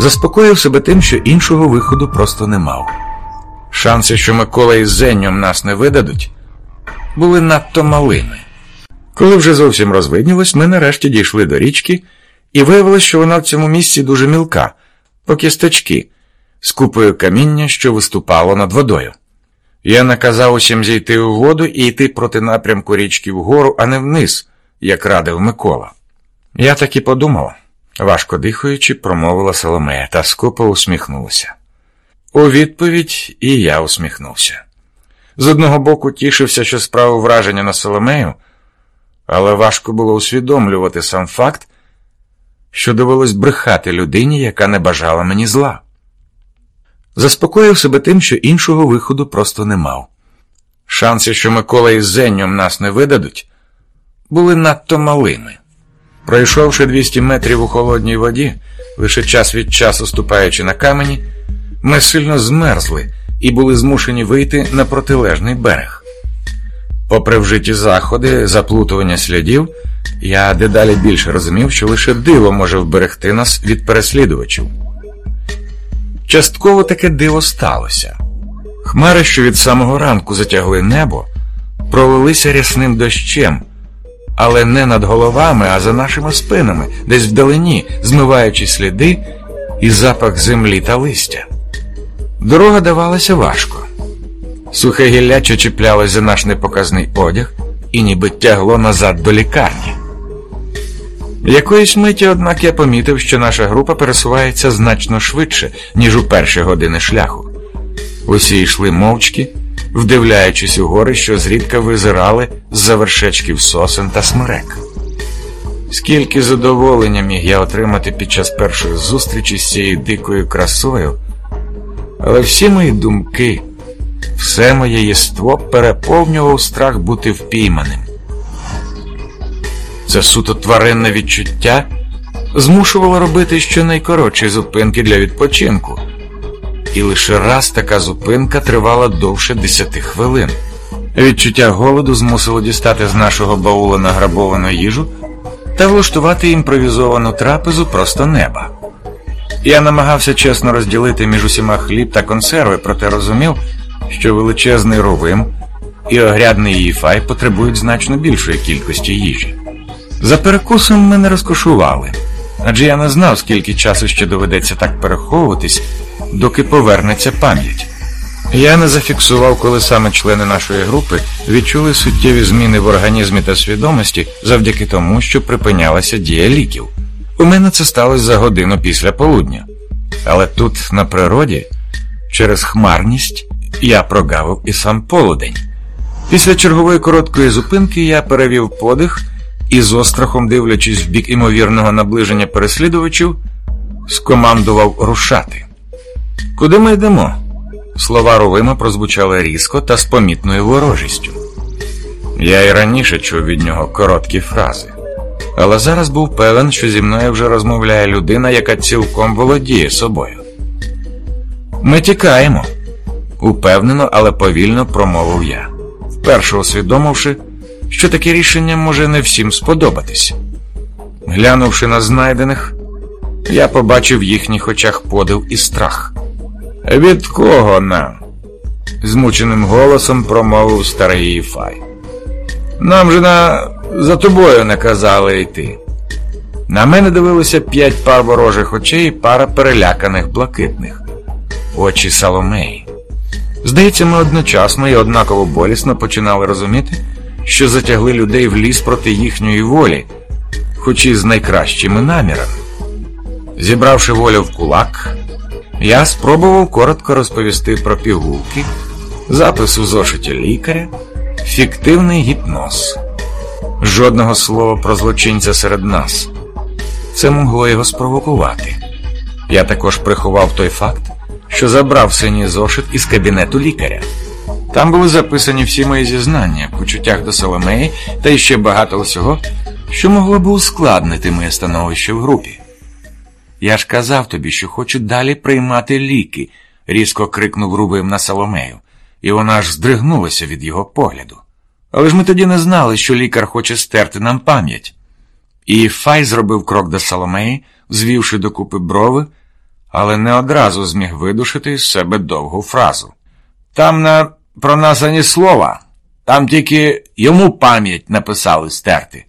Заспокоїв себе тим, що іншого виходу просто не мав. Шанси, що Микола із Зенням нас не видадуть, були надто малими. Коли вже зовсім розвиднілось, ми нарешті дійшли до річки, і виявилось, що вона в цьому місці дуже мілка, по кісточки, з купою каміння, що виступало над водою. Я наказав усім зійти у воду і йти проти напрямку річки вгору, а не вниз, як радив Микола. Я так і подумав, важко дихаючи, промовила Соломея та скупо усміхнулася. У відповідь і я усміхнувся. З одного боку тішився, що справив враження на Соломею, але важко було усвідомлювати сам факт, що довелось брехати людині, яка не бажала мені зла. Заспокоїв себе тим, що іншого виходу просто не мав. Шанси, що Микола із Зенням нас не видадуть, були надто малими. Пройшовши 200 метрів у холодній воді, лише час від часу ступаючи на камені, ми сильно змерзли і були змушені вийти на протилежний берег. Попри вжиті заходи, заплутування слідів, я дедалі більше розумів, що лише диво може вберегти нас від переслідувачів. Частково таке диво сталося. Хмари, що від самого ранку затягли небо, пролилися рясним дощем, але не над головами, а за нашими спинами, десь вдалині, змиваючи сліди і запах землі та листя. Дорога давалася важко. Сухе гілляче чіплялось за наш непоказний одяг і ніби тягло назад до лікарні. Якоїсь миті, однак, я помітив, що наша група пересувається значно швидше, ніж у перші години шляху. Усі йшли мовчки, вдивляючись у гори, що зрідка визирали з-за вершечків сосен та смерек. Скільки задоволення міг я отримати під час першої зустрічі з цією дикою красою, але всі мої думки, все моє єство переповнював страх бути впійманим. Це суто тваринне відчуття змушувало робити щонайкоротші зупинки для відпочинку, і лише раз така зупинка тривала довше десяти хвилин. Відчуття голоду змусило дістати з нашого баула награбовану їжу та влаштувати імпровізовану трапезу просто неба. Я намагався чесно розділити між усіма хліб та консерви, проте розумів, що величезний ровим і огрядний їфай потребують значно більшої кількості їжі. За перекусом ми не розкошували, адже я не знав, скільки часу ще доведеться так переховуватись, доки повернеться пам'ять. Я не зафіксував, коли саме члени нашої групи відчули суттєві зміни в організмі та свідомості завдяки тому, що припинялася дія ліків. У мене це сталося за годину після полудня. Але тут, на природі, через хмарність, я прогавив і сам полудень. Після чергової короткої зупинки я перевів подих і, з острахом дивлячись в бік імовірного наближення переслідувачів, скомандував рушати. Куди ми йдемо? Слова Ровима прозвучали різко та з помітною ворожістю. Я й раніше чув від нього короткі фрази, але зараз був певен, що зі мною вже розмовляє людина, яка цілком володіє собою. Ми тікаємо, упевнено, але повільно промовив я, вперше усвідомивши, що таке рішення може не всім сподобатись. Глянувши на знайдених, я побачив в їхніх очах подив і страх. Від кого нам? змученим голосом промовив старий Іфай. Нам же на за тобою наказали йти. На мене дивилося п'ять пар ворожих очей і пара переляканих блакитних, очі Соломеї. Здається, ми одночасно і однаково болісно починали розуміти, що затягли людей в ліс проти їхньої волі, хоч і з найкращими намірами. Зібравши волю в кулак, я спробував коротко розповісти про пігулки, запис у зошиті лікаря, фіктивний гіпноз. Жодного слова про злочинця серед нас. Це могло його спровокувати. Я також приховав той факт, що забрав синій зошит із кабінету лікаря. Там були записані всі мої зізнання, почуттях до Соломеї та іще багато всього, що могло би ускладнити моє становище в групі. Я ж казав тобі, що хочу далі приймати ліки, різко крикнув Рубим на Соломею, і вона аж здригнулася від його погляду. Але ж ми тоді не знали, що лікар хоче стерти нам пам'ять. І Фай зробив крок до Соломеї, звівши докупи брови, але не одразу зміг видушити із себе довгу фразу. Там не про нас ані слова, там тільки йому пам'ять написали стерти.